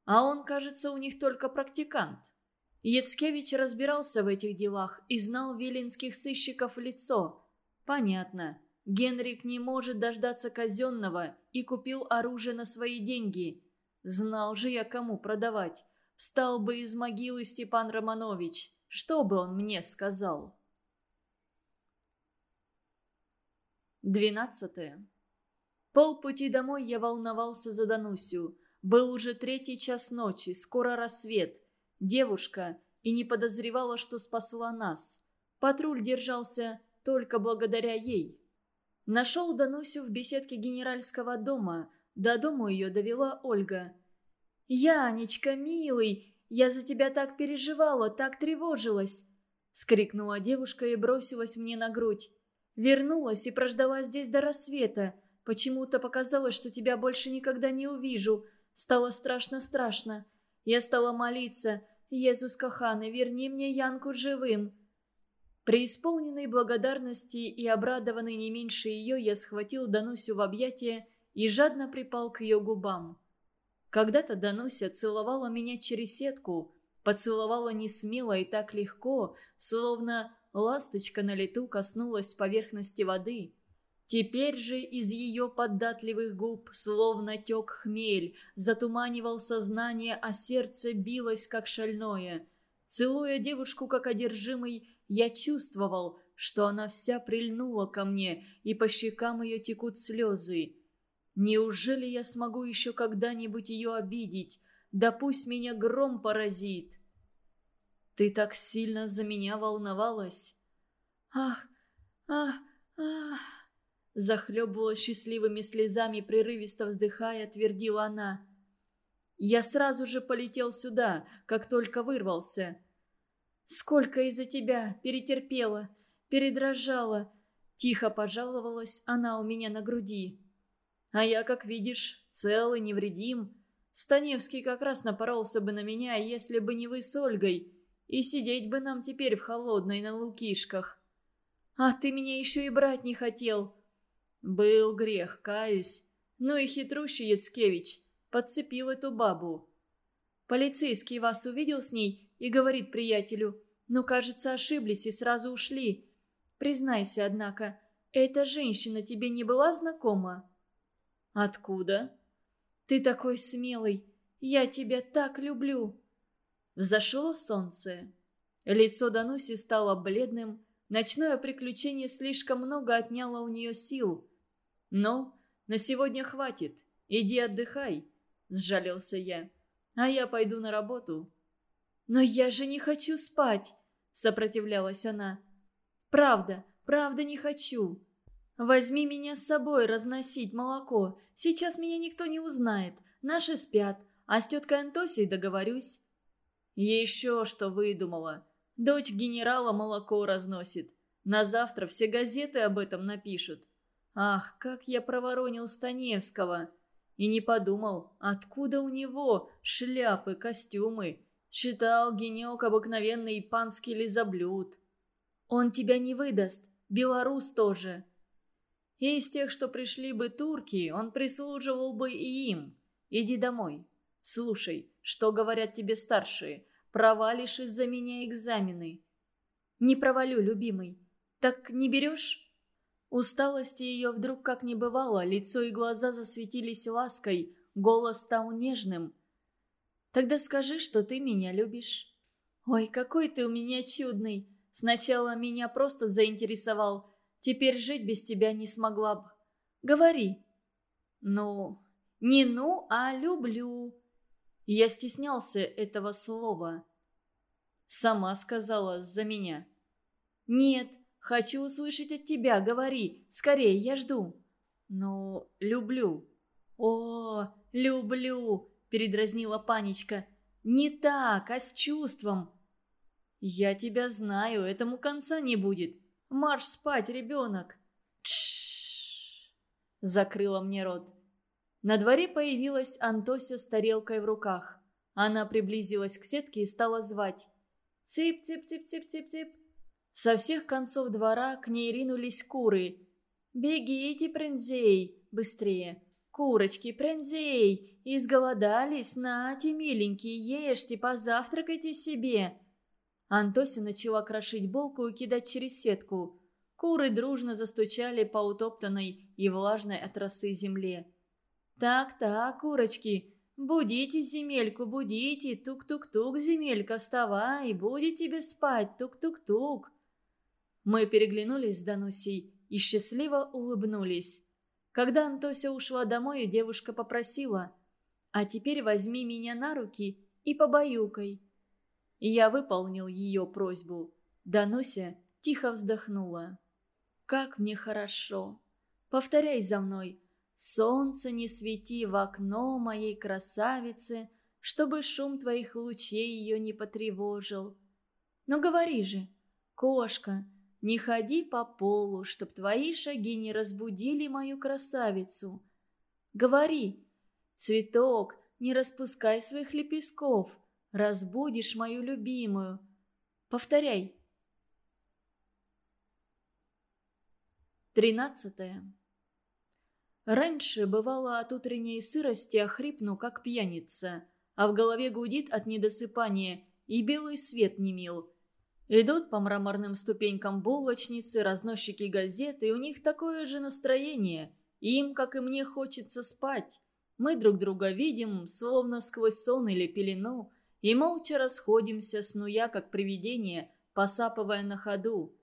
«А он, кажется, у них только практикант». Яцкевич разбирался в этих делах и знал виленских сыщиков лицо. «Понятно. Генрик не может дождаться казенного и купил оружие на свои деньги. Знал же я, кому продавать. Встал бы из могилы Степан Романович. Что бы он мне сказал?» Двенадцатое. Полпути домой я волновался за Данусю. Был уже третий час ночи, скоро рассвет. Девушка и не подозревала, что спасла нас. Патруль держался только благодаря ей. Нашел Данусю в беседке генеральского дома. До дому ее довела Ольга. «Янечка, милый, я за тебя так переживала, так тревожилась!» Вскрикнула девушка и бросилась мне на грудь. Вернулась и прождала здесь до рассвета. Почему-то показалось, что тебя больше никогда не увижу. Стало страшно-страшно. Я стала молиться. «Иисус Каханы, верни мне Янку живым!» Преисполненный благодарности и обрадованный не меньше ее, я схватил Данусю в объятия и жадно припал к ее губам. Когда-то Дануся целовала меня через сетку, поцеловала не смело и так легко, словно ласточка на лету коснулась поверхности воды. Теперь же из ее податливых губ словно тек хмель, затуманивал сознание, а сердце билось, как шальное. Целуя девушку, как одержимый, я чувствовал, что она вся прильнула ко мне, и по щекам ее текут слезы. Неужели я смогу еще когда-нибудь ее обидеть? Да пусть меня гром поразит. Ты так сильно за меня волновалась. Ах, ах, ах. Захлебывалась счастливыми слезами, прерывисто вздыхая, твердила она. Я сразу же полетел сюда, как только вырвался. Сколько из-за тебя перетерпела, передрожала. Тихо пожаловалась она у меня на груди. А я, как видишь, цел и невредим. Станевский как раз напоролся бы на меня, если бы не вы с Ольгой. И сидеть бы нам теперь в холодной на лукишках. А ты меня еще и брать не хотел. Был грех, каюсь. Ну и хитрущий Яцкевич подцепил эту бабу. Полицейский вас увидел с ней и говорит приятелю, ну, кажется, ошиблись и сразу ушли. Признайся, однако, эта женщина тебе не была знакома? «Откуда?» «Ты такой смелый! Я тебя так люблю!» Взошло солнце. Лицо Дануси стало бледным. Ночное приключение слишком много отняло у нее сил. «Но на сегодня хватит. Иди отдыхай», — сжалился я. «А я пойду на работу». «Но я же не хочу спать», — сопротивлялась она. «Правда, правда не хочу». Возьми меня с собой разносить молоко. Сейчас меня никто не узнает. Наши спят, а с теткой Антосей договорюсь». «Еще что выдумала. Дочь генерала молоко разносит. На завтра все газеты об этом напишут. Ах, как я проворонил Станевского!» И не подумал, откуда у него шляпы, костюмы. Считал генек обыкновенный панский лизоблюд. «Он тебя не выдаст, белорус тоже», и из тех, что пришли бы турки, он прислуживал бы и им. Иди домой. Слушай, что говорят тебе старшие. Провалишь из-за меня экзамены. Не провалю, любимый. Так не берешь? Усталости ее вдруг как не бывало, лицо и глаза засветились лаской, голос стал нежным. «Тогда скажи, что ты меня любишь». «Ой, какой ты у меня чудный! Сначала меня просто заинтересовал, Теперь жить без тебя не смогла бы. Говори». «Ну, не ну, а люблю». Я стеснялся этого слова. Сама сказала за меня. «Нет, хочу услышать от тебя, говори. Скорее, я жду». «Ну, люблю». «О, люблю», — передразнила Панечка. «Не так, а с чувством». «Я тебя знаю, этому конца не будет. Марш спать, ребенок!» Тш! закрыла мне рот. На дворе появилась Антося с тарелкой в руках. Она приблизилась к сетке и стала звать. «Цып-цып-цып-цып-цып-цып!» Со всех концов двора к ней ринулись куры. «Бегите, прензей! Быстрее! Курочки, прензей! Изголодались? Нате, миленькие, ешьте, позавтракайте себе!» Антося начала крошить булку и кидать через сетку. Куры дружно застучали по утоптанной и влажной от росы земле. «Так-так, курочки, будите земельку, будите, тук-тук-тук, земелька, вставай, будет тебе спать, тук-тук-тук». Мы переглянулись с Данусей и счастливо улыбнулись. Когда Антося ушла домой, девушка попросила, «А теперь возьми меня на руки и побаюкай». Я выполнил ее просьбу. Дануся тихо вздохнула. «Как мне хорошо! Повторяй за мной. Солнце не свети в окно моей красавицы, чтобы шум твоих лучей ее не потревожил. Но говори же, кошка, не ходи по полу, чтоб твои шаги не разбудили мою красавицу. Говори, цветок, не распускай своих лепестков, разбудишь мою любимую. Повторяй. Тринадцатое. Раньше бывало от утренней сырости охрипну, как пьяница, а в голове гудит от недосыпания, и белый свет не мил. Идут по мраморным ступенькам булочницы, разносчики газет, и у них такое же настроение. Им, как и мне, хочется спать. Мы друг друга видим, словно сквозь сон или пелену, и молча расходимся, снуя, как привидение, посапывая на ходу.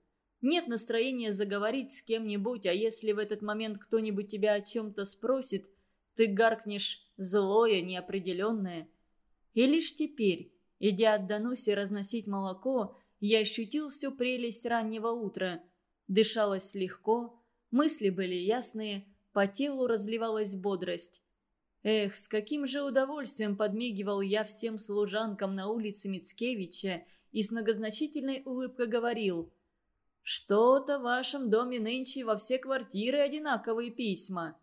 Нет настроения заговорить с кем-нибудь, а если в этот момент кто-нибудь тебя о чем-то спросит, ты гаркнешь злое, неопределенное. И лишь теперь, идя от Дануси разносить молоко, я ощутил всю прелесть раннего утра. Дышалось легко, мысли были ясные, по телу разливалась бодрость. Эх, с каким же удовольствием подмигивал я всем служанкам на улице Мицкевича и с многозначительной улыбкой говорил «Что-то в вашем доме нынче во все квартиры одинаковые письма».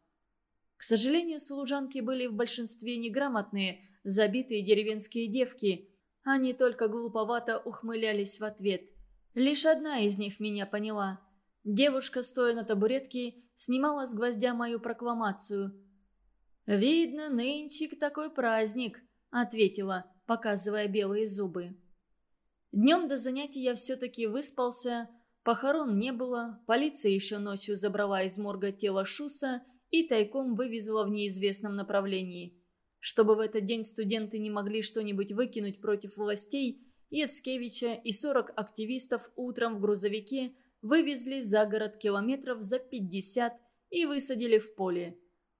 К сожалению, служанки были в большинстве неграмотные, забитые деревенские девки. Они только глуповато ухмылялись в ответ. Лишь одна из них меня поняла. Девушка, стоя на табуретке, снимала с гвоздя мою прокламацию – «Видно, нынчик такой праздник», — ответила, показывая белые зубы. Днем до занятий я все-таки выспался, похорон не было, полиция еще ночью забрала из морга тело Шуса и тайком вывезла в неизвестном направлении. Чтобы в этот день студенты не могли что-нибудь выкинуть против властей, Яцкевича и 40 активистов утром в грузовике вывезли за город километров за 50 и высадили в поле.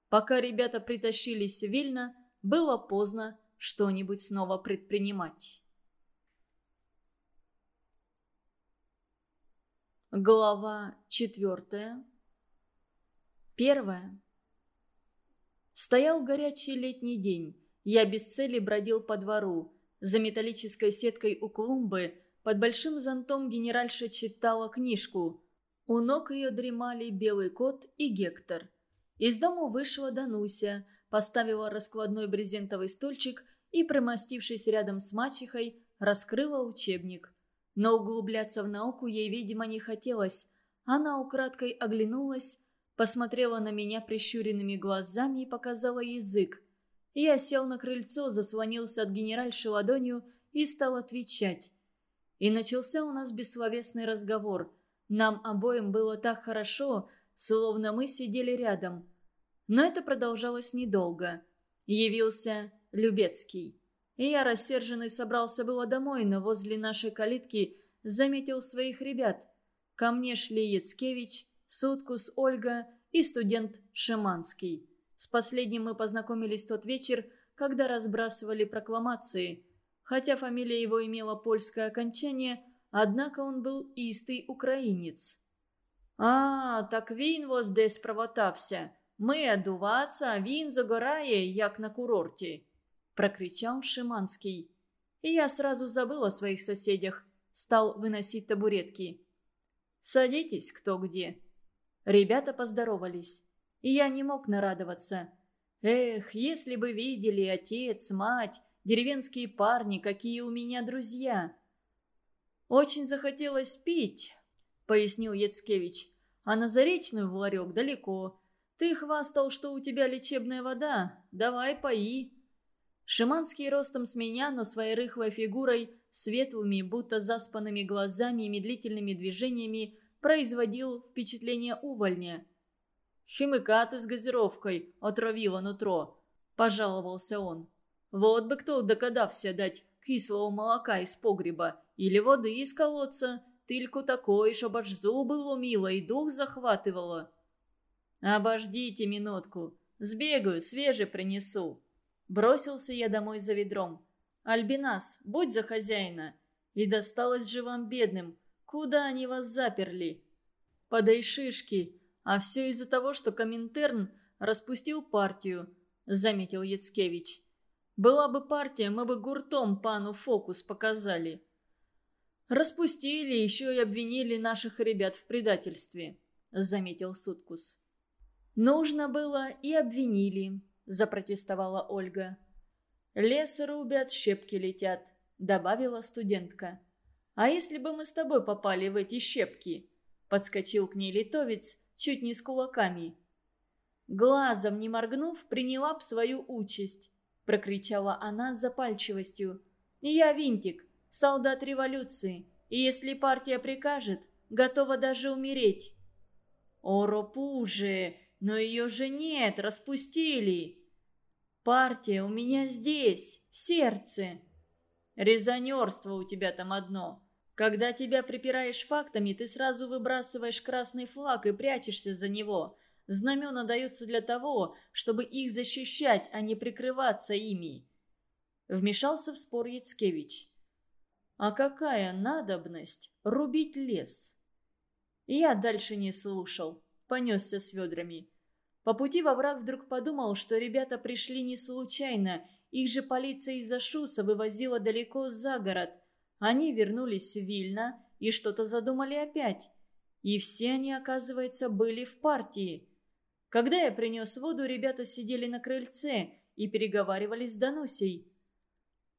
Пока ребята притащились в Вильно, было поздно что-нибудь снова предпринимать. Глава четвертая. Первая. Стоял горячий летний день. Я без цели бродил по двору. За металлической сеткой у клумбы под большим зонтом генеральша читала книжку. У ног ее дремали белый кот и Гектор – из дома вышла Дануся, поставила раскладной брезентовый стульчик и, примостившись рядом с мачехой, раскрыла учебник. Но углубляться в науку ей, видимо, не хотелось. Она украдкой оглянулась, посмотрела на меня прищуренными глазами и показала язык. Я сел на крыльцо, заслонился от генеральши ладонью и стал отвечать. И начался у нас бессловесный разговор. Нам обоим было так хорошо, словно мы сидели рядом. Но это продолжалось недолго. Явился Любецкий. И я, рассерженный, собрался было домой, но возле нашей калитки заметил своих ребят. Ко мне шли Яцкевич, Суткус Ольга и студент Шиманский. С последним мы познакомились тот вечер, когда разбрасывали прокламации. Хотя фамилия его имела польское окончание, однако он был истый украинец. «А, так він воз десь провотався. Ми одуваться, а він загорає, як на курорте», – прокричал Шиманский. И я сразу забыл о своих соседях, стал выносить табуретки. «Садитесь кто где». Ребята поздоровались, и я не мог нарадоваться. Эх, если бы видели отец, мать, деревенские парни, какие у меня друзья. «Очень захотелось пить», — пояснил Яцкевич. «А на Заречную в ларек далеко. Ты хвастал, что у тебя лечебная вода. Давай пои». Шиманский ростом с меня, но своей рыхлой фигурой, светлыми, будто заспанными глазами и медлительными движениями производил впечатление увольня. «Химикаты с газировкой отравило нутро», – пожаловался он. «Вот бы кто догадався дать кислого молока из погреба или воды из колодца, тыльку такой, чтоб аж зубы ломило и дух захватывало». «Обождите минутку. Сбегаю, свежий принесу». Бросился я домой за ведром. «Альбинас, будь за хозяина». И досталось же вам бедным. Куда они вас заперли? Подай шишки. А все из-за того, что Коминтерн распустил партию, заметил Яцкевич. Была бы партия, мы бы гуртом пану фокус показали. Распустили, еще и обвинили наших ребят в предательстве, заметил Суткус. «Нужно было и обвинили», – запротестовала Ольга. «Лес рубят, щепки летят», – добавила студентка. «А если бы мы с тобой попали в эти щепки?» – подскочил к ней литовец, чуть не с кулаками. «Глазом не моргнув, приняла б свою участь», – прокричала она с запальчивостью. «Я винтик, солдат революции, и если партия прикажет, готова даже умереть». «О, Ропуже!» Но ее же нет, распустили. Партия у меня здесь, в сердце. Резонерство у тебя там одно. Когда тебя припираешь фактами, ты сразу выбрасываешь красный флаг и прячешься за него. Знамена даются для того, чтобы их защищать, а не прикрываться ими. Вмешался в спор Яцкевич. А какая надобность рубить лес? Я дальше не слушал, понесся с ведрами. По пути во враг вдруг подумал, что ребята пришли не случайно, их же полиция из-за Шуса вывозила далеко за город. Они вернулись в Вильно и что-то задумали опять. И все они, оказывается, были в партии. Когда я принес воду, ребята сидели на крыльце и переговаривались с Данусей.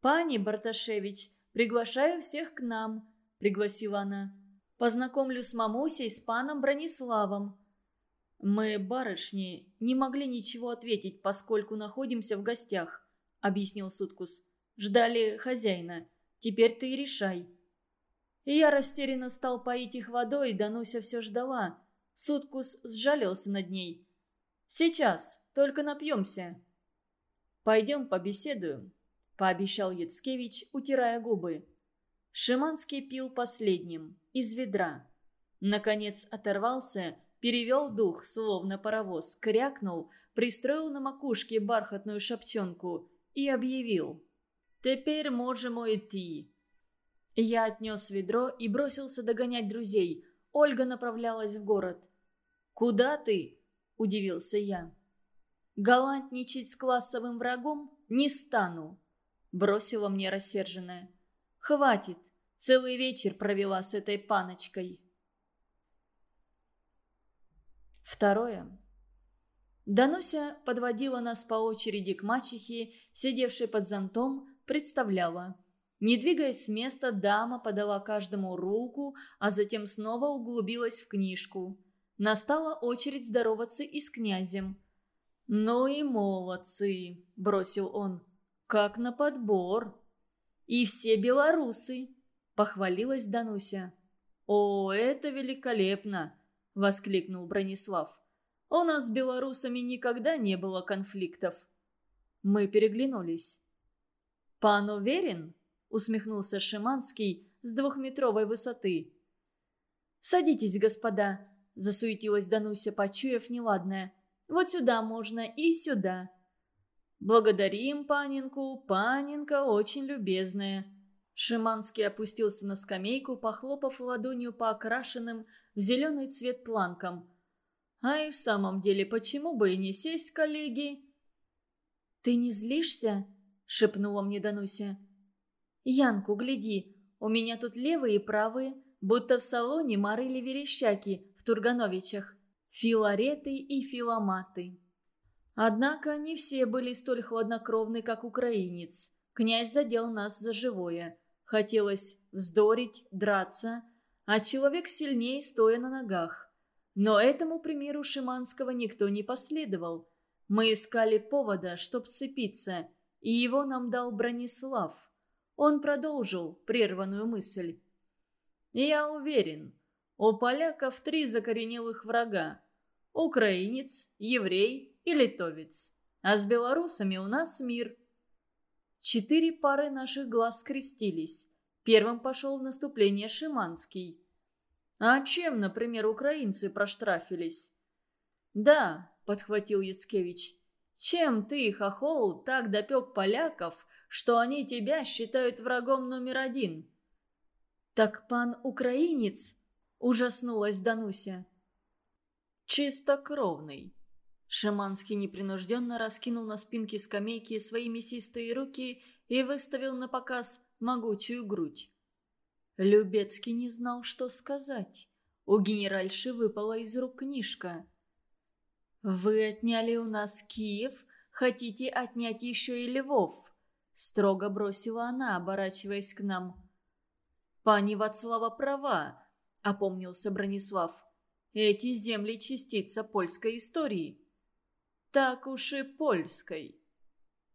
«Пани Барташевич, приглашаю всех к нам», — пригласила она. «Познакомлю с мамусей, с паном Брониславом». «Мы, барышни, не могли ничего ответить, поскольку находимся в гостях», — объяснил Суткус. «Ждали хозяина. Теперь ты решай». И я растерянно стал поить их водой, Дануся все ждала. Суткус сжалился над ней. «Сейчас, только напьемся». «Пойдем побеседуем», — пообещал Яцкевич, утирая губы. Шиманский пил последним, из ведра. Наконец оторвался, перевел дух, словно паровоз, крякнул, пристроил на макушке бархатную шапчонку и объявил. «Теперь можем идти. Я отнес ведро и бросился догонять друзей. Ольга направлялась в город. «Куда ты?» – удивился я. «Галантничать с классовым врагом не стану», – бросила мне рассерженная. «Хватит, целый вечер провела с этой паночкой». Второе. Дануся подводила нас по очереди к мачехе, сидевшей под зонтом, представляла – не двигаясь с места, дама подала каждому руку, а затем снова углубилась в книжку. Настала очередь здороваться и с князем. «Ну и молодцы!» – бросил он. «Как на подбор!» «И все белорусы!» – похвалилась Дануся. «О, это великолепно!» – воскликнул Бронислав. «У нас с белорусами никогда не было конфликтов». Мы переглянулись. «Пан уверен?» усмехнулся Шиманский с двухметровой высоты. «Садитесь, господа», – засуетилась Дануся, почуяв неладное. «Вот сюда можно и сюда». «Благодарим панинку, панинка очень любезная». Шиманский опустился на скамейку, похлопав ладонью по окрашенным в зеленый цвет планкам. «А и в самом деле, почему бы и не сесть, коллеги?» «Ты не злишься?» – шепнула мне Дануся. «Янку, гляди, у меня тут левые и правые, будто в салоне морыли верещаки в Тургановичах, филареты и филоматы». Однако не все были столь хладнокровны, как украинец. Князь задел нас за живое. Хотелось вздорить, драться, а человек сильнее, стоя на ногах. Но этому примеру Шиманского никто не последовал. Мы искали повода, чтоб цепиться, и его нам дал Бронислав. Он продолжил прерванную мысль. «Я уверен, у поляков три закоренелых врага. Украинец, еврей и литовец. А с белорусами у нас мир». Четыре пары наших глаз скрестились. Первым пошел в наступление Шиманский. «А чем, например, украинцы проштрафились?» «Да», — подхватил Яцкевич, — «чем ты, хохол, так допек поляков, что они тебя считают врагом номер один». «Так пан украинец?» – ужаснулась Дануся. «Чистокровный». Шаманский непринужденно раскинул на спинке скамейки свои мясистые руки и выставил на показ могучую грудь. Любецкий не знал, что сказать. У генеральши выпала из рук книжка. «Вы отняли у нас Киев, хотите отнять еще и Львов?» Строго бросила она, оборачиваясь к нам. «Пани Вацлава права», — опомнился Бронислав. «Эти земли — частица польской истории». «Так уж и польской».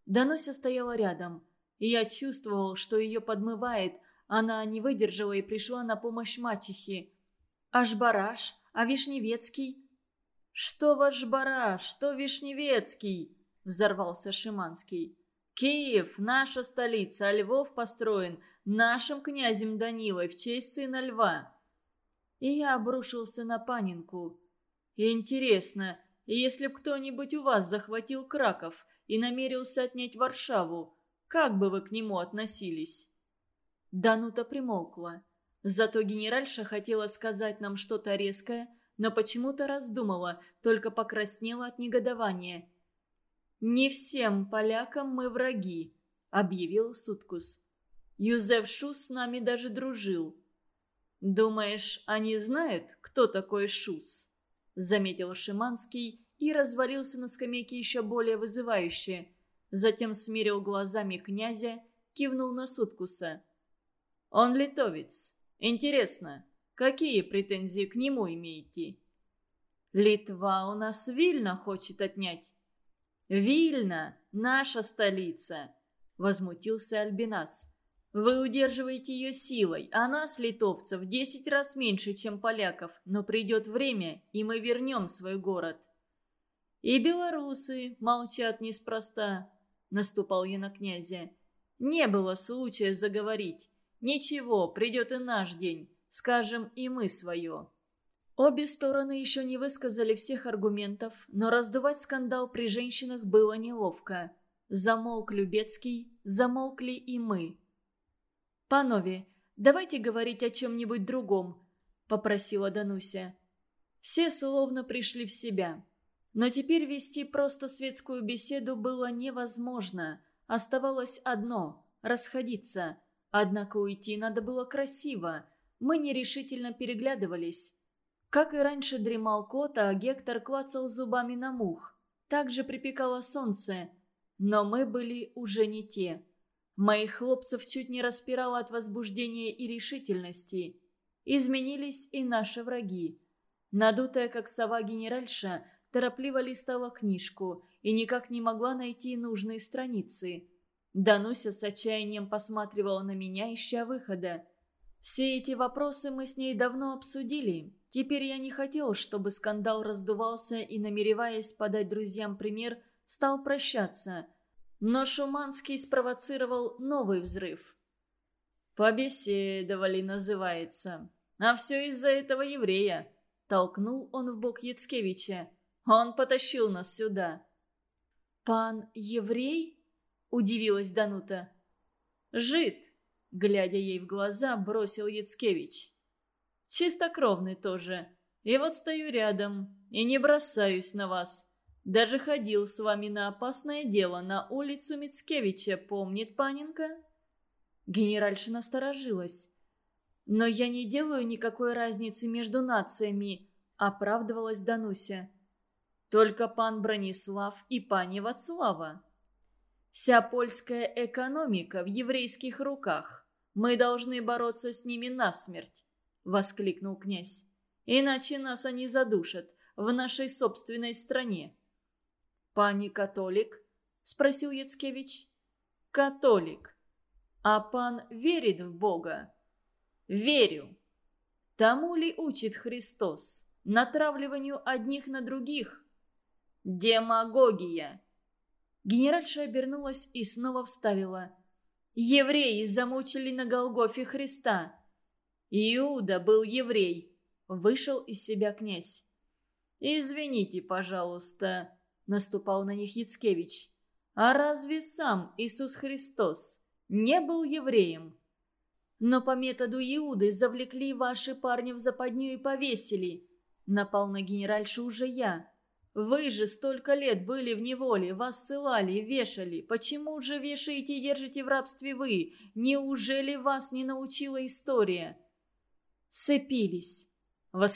Дануся стояла рядом, и я чувствовал, что ее подмывает. Она не выдержала и пришла на помощь мачехе. «Аж бараш, а Вишневецкий?» «Что ваш бараш, что Вишневецкий?» — взорвался Шиманский. Киев – наша столица, а Львов построен нашим князем Данилой в честь сына Льва. И я обрушился на Панинку. Интересно, если б кто-нибудь у вас захватил Краков и намерился отнять Варшаву, как бы вы к нему относились?» Данута примолкла. Зато генеральша хотела сказать нам что-то резкое, но почему-то раздумала, только покраснела от негодования. «Не всем полякам мы враги», — объявил Суткус. «Юзеф Шус с нами даже дружил». «Думаешь, они знают, кто такой Шус?» — заметил Шиманский и развалился на скамейке еще более вызывающе. Затем смирил глазами князя, кивнул на Суткуса. «Он литовец. Интересно, какие претензии к нему имеете?» «Литва у нас Вильна хочет отнять». «Вильна – наша столица», – возмутился Альбинас. «Вы удерживаете ее силой, а нас, литовцев, десять раз меньше, чем поляков, но придет время, и мы вернем свой город». «И белорусы молчат неспроста», – наступал я на князя. «Не было случая заговорить. Ничего, придет и наш день, скажем и мы свое». Обе стороны еще не высказали всех аргументов, но раздувать скандал при женщинах было неловко. Замолк Любецкий, замолкли и мы. «Панове, давайте говорить о чем-нибудь другом», — попросила Дануся. Все словно пришли в себя. Но теперь вести просто светскую беседу было невозможно. Оставалось одно — расходиться. Однако уйти надо было красиво. Мы нерешительно переглядывались. Как и раньше дремал кот, а Гектор клацал зубами на мух. Также припекало солнце. Но мы были уже не те. Моих хлопцев чуть не распирало от возбуждения и решительности. Изменились и наши враги. Надутая, как сова генеральша, торопливо листала книжку и никак не могла найти нужные страницы. Дануся с отчаянием посматривала на меня, ища выхода. Все эти вопросы мы с ней давно обсудили. Теперь я не хотел, чтобы скандал раздувался и, намереваясь подать друзьям пример, стал прощаться. Но Шуманский спровоцировал новый взрыв. «Побеседовали» называется. «А все из-за этого еврея», — толкнул он в бок Яцкевича. «Он потащил нас сюда». «Пан еврей?» — удивилась Данута. «Жид», — глядя ей в глаза, бросил Яцкевич. Чистокровный тоже. И вот стою рядом и не бросаюсь на вас. Даже ходил с вами на опасное дело на улицу Мицкевича, помнит Паненко?» Генеральша насторожилась. «Но я не делаю никакой разницы между нациями», — оправдывалась Дануся. «Только пан Бронислав и пани Вацлава. Вся польская экономика в еврейских руках. Мы должны бороться с ними насмерть. — воскликнул князь. «Иначе нас они задушат в нашей собственной стране». «Пани католик?» — спросил Яцкевич. «Католик. А пан верит в Бога?» «Верю. Тому ли учит Христос? Натравливанию одних на других?» «Демагогия!» Генеральша обернулась и снова вставила. «Евреи замучили на Голгофе Христа. Иуда был еврей. Вышел из себя князь. «Извините, пожалуйста», — наступал на них Яцкевич. «А разве сам Иисус Христос не был евреем?» «Но по методу Иуды завлекли ваши парни в западню и повесили», — напал на генеральшу уже я. «Вы же столько лет были в неволе, вас ссылали, вешали. Почему же вешаете и держите в рабстве вы? Неужели вас не научила история?» сцепились. Восхищение